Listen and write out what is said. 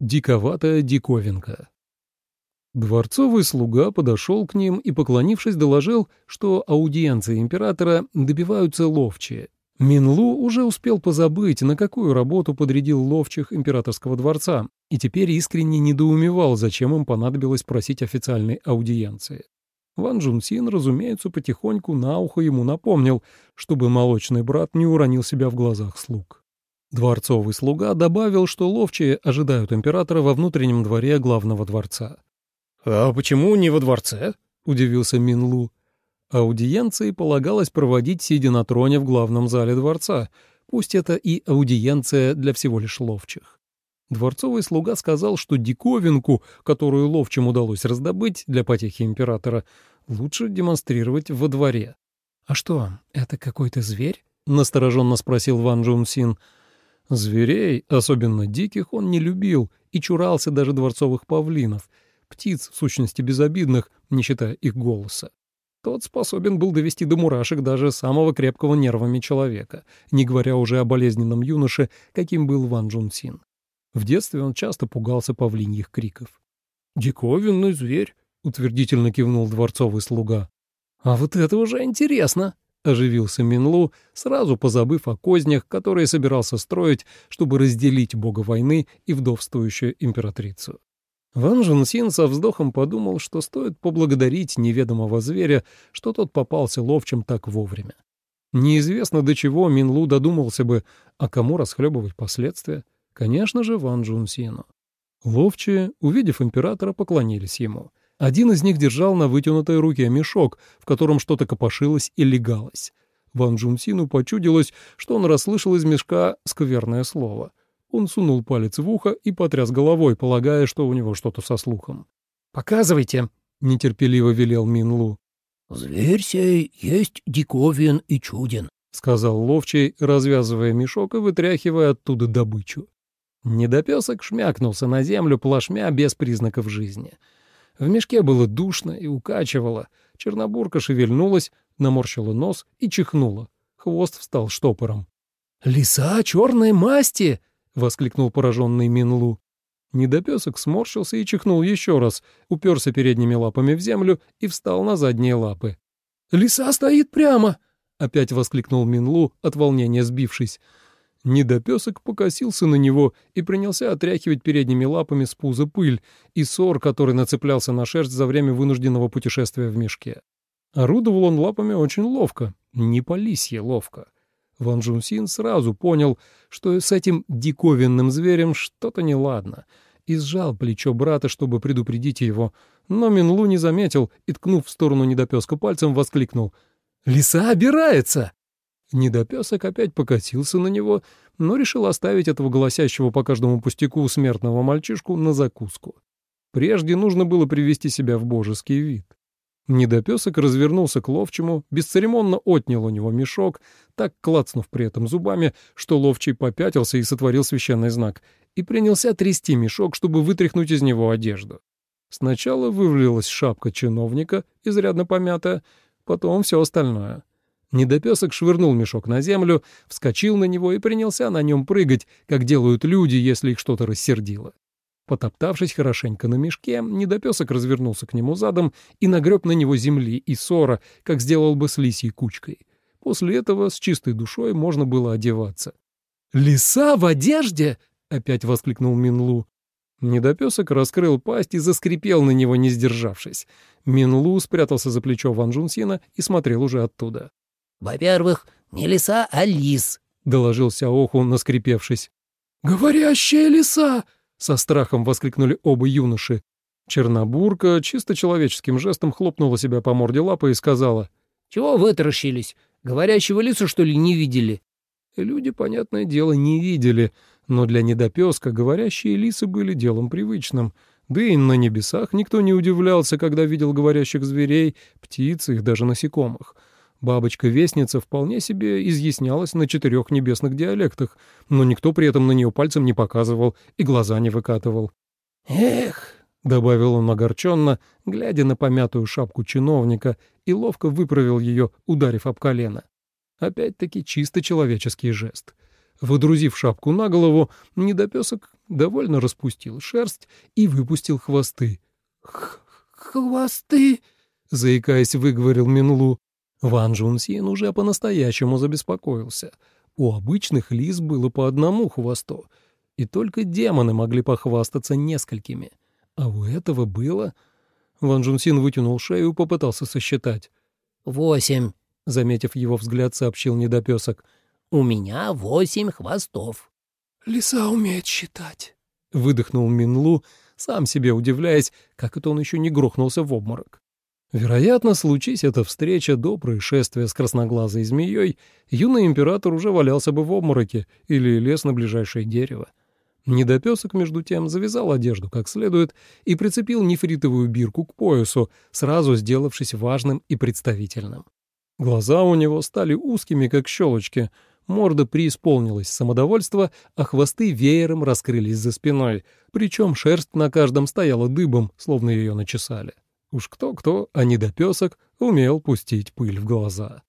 Диковатая диковинка. Дворцовый слуга подошел к ним и, поклонившись, доложил, что аудиенции императора добиваются ловчие. Минлу уже успел позабыть, на какую работу подрядил ловчих императорского дворца, и теперь искренне недоумевал, зачем им понадобилось просить официальной аудиенции. Ван Джунсин, разумеется, потихоньку на ухо ему напомнил, чтобы молочный брат не уронил себя в глазах слуг. Дворцовый слуга добавил, что ловчие ожидают императора во внутреннем дворе главного дворца. «А почему не во дворце?» — удивился Минлу. Аудиенции полагалось проводить, сидя на троне в главном зале дворца, пусть это и аудиенция для всего лишь ловчих. Дворцовый слуга сказал, что диковинку, которую ловчим удалось раздобыть для потехи императора, лучше демонстрировать во дворе. «А что, это какой-то зверь?» — настороженно спросил Ван Джун Син. Зверей, особенно диких, он не любил и чурался даже дворцовых павлинов, птиц, в сущности безобидных, не считая их голоса. Тот способен был довести до мурашек даже самого крепкого нервами человека, не говоря уже о болезненном юноше, каким был Ван Джун Син. В детстве он часто пугался павлиньих криков. «Диковинный зверь», — утвердительно кивнул дворцовый слуга. «А вот это уже интересно», оживился Минлу, сразу позабыв о кознях, которые собирался строить, чтобы разделить бога войны и вдовствующую императрицу. Ван Жунсин со вздохом подумал, что стоит поблагодарить неведомого зверя, что тот попался ловчим так вовремя. Неизвестно, до чего Минлу додумался бы, а кому расхлебывать последствия. Конечно же, Ван Джунсину. Ловчие, увидев императора, поклонились ему — один из них держал на вытянутой руке мешок, в котором что-то копошилось и легалось. Ван Джунсину почудилось, что он расслышал из мешка скверное слово. Он сунул палец в ухо и потряс головой, полагая, что у него что-то со слухом. «Показывайте», — нетерпеливо велел Минлу. «Зверь сей есть диковин и чуден», — сказал ловчий, развязывая мешок и вытряхивая оттуда добычу. Недопесок шмякнулся на землю плашмя без признаков жизни — в мешке было душно и укачивало. Чернобурка шевельнулась, наморщила нос и чихнула. Хвост встал штопором. «Лиса черной масти!» — воскликнул пораженный Минлу. Недопесок сморщился и чихнул еще раз, уперся передними лапами в землю и встал на задние лапы. «Лиса стоит прямо!» — опять воскликнул Минлу, от волнения сбившись. Недопесок покосился на него и принялся отряхивать передними лапами с пуза пыль и сор, который нацеплялся на шерсть за время вынужденного путешествия в мешке. Орудовал он лапами очень ловко, не по лисье ловко. Ван Джунсин сразу понял, что с этим диковинным зверем что-то неладно, и сжал плечо брата, чтобы предупредить его, но Минлу не заметил и, ткнув в сторону недопеска пальцем, воскликнул «Лиса обирается!» Недопесок опять покатился на него, но решил оставить этого голосящего по каждому пустяку смертного мальчишку на закуску. Прежде нужно было привести себя в божеский вид. Недопесок развернулся к ловчему, бесцеремонно отнял у него мешок, так клацнув при этом зубами, что ловчий попятился и сотворил священный знак, и принялся трясти мешок, чтобы вытряхнуть из него одежду. Сначала вывалилась шапка чиновника, изрядно помятая, потом все остальное — Недопесок швырнул мешок на землю, вскочил на него и принялся на нем прыгать, как делают люди, если их что-то рассердило. Потоптавшись хорошенько на мешке, недопесок развернулся к нему задом и нагреб на него земли и ссора, как сделал бы с лисьей кучкой. После этого с чистой душой можно было одеваться. «Лиса в одежде!» — опять воскликнул Минлу. Недопесок раскрыл пасть и заскрипел на него, не сдержавшись. Минлу спрятался за плечо Ван Джунсина и смотрел уже оттуда. «Во-первых, не лиса, а лис», — доложился Оху, наскрипевшись. «Говорящая лиса!» — со страхом воскликнули оба юноши. Чернобурка чисто человеческим жестом хлопнула себя по морде лапы и сказала. «Чего вытаращились? Говорящего лиса, что ли, не видели?» Люди, понятное дело, не видели, но для недопеска говорящие лисы были делом привычным. Да и на небесах никто не удивлялся, когда видел говорящих зверей, птиц, их даже насекомых — Бабочка-вестница вполне себе изъяснялась на четырех небесных диалектах, но никто при этом на нее пальцем не показывал и глаза не выкатывал. «Эх!» — добавил он огорченно, глядя на помятую шапку чиновника, и ловко выправил ее, ударив об колено. Опять-таки чисто человеческий жест. Водрузив шапку на голову, недопесок довольно распустил шерсть и выпустил хвосты. «Хвосты!» — заикаясь, выговорил Минлу. Ван Джунсин уже по-настоящему забеспокоился. У обычных лис было по одному хвосту, и только демоны могли похвастаться несколькими. А у этого было... Ван Джунсин вытянул шею и попытался сосчитать. «Восемь», — заметив его взгляд, сообщил недопесок. «У меня восемь хвостов». «Лиса умеет считать», — выдохнул Минлу, сам себе удивляясь, как это он еще не грохнулся в обморок. Вероятно, случись эта встреча до происшествия с красноглазой змеей, юный император уже валялся бы в обмороке или лез на ближайшее дерево. Недопесок, между тем, завязал одежду как следует и прицепил нефритовую бирку к поясу, сразу сделавшись важным и представительным. Глаза у него стали узкими, как щелочки, морда преисполнилась самодовольства, а хвосты веером раскрылись за спиной, причем шерсть на каждом стояла дыбом, словно ее начесали. Уж кто-кто, а недопесок умел пустить пыль в глаза.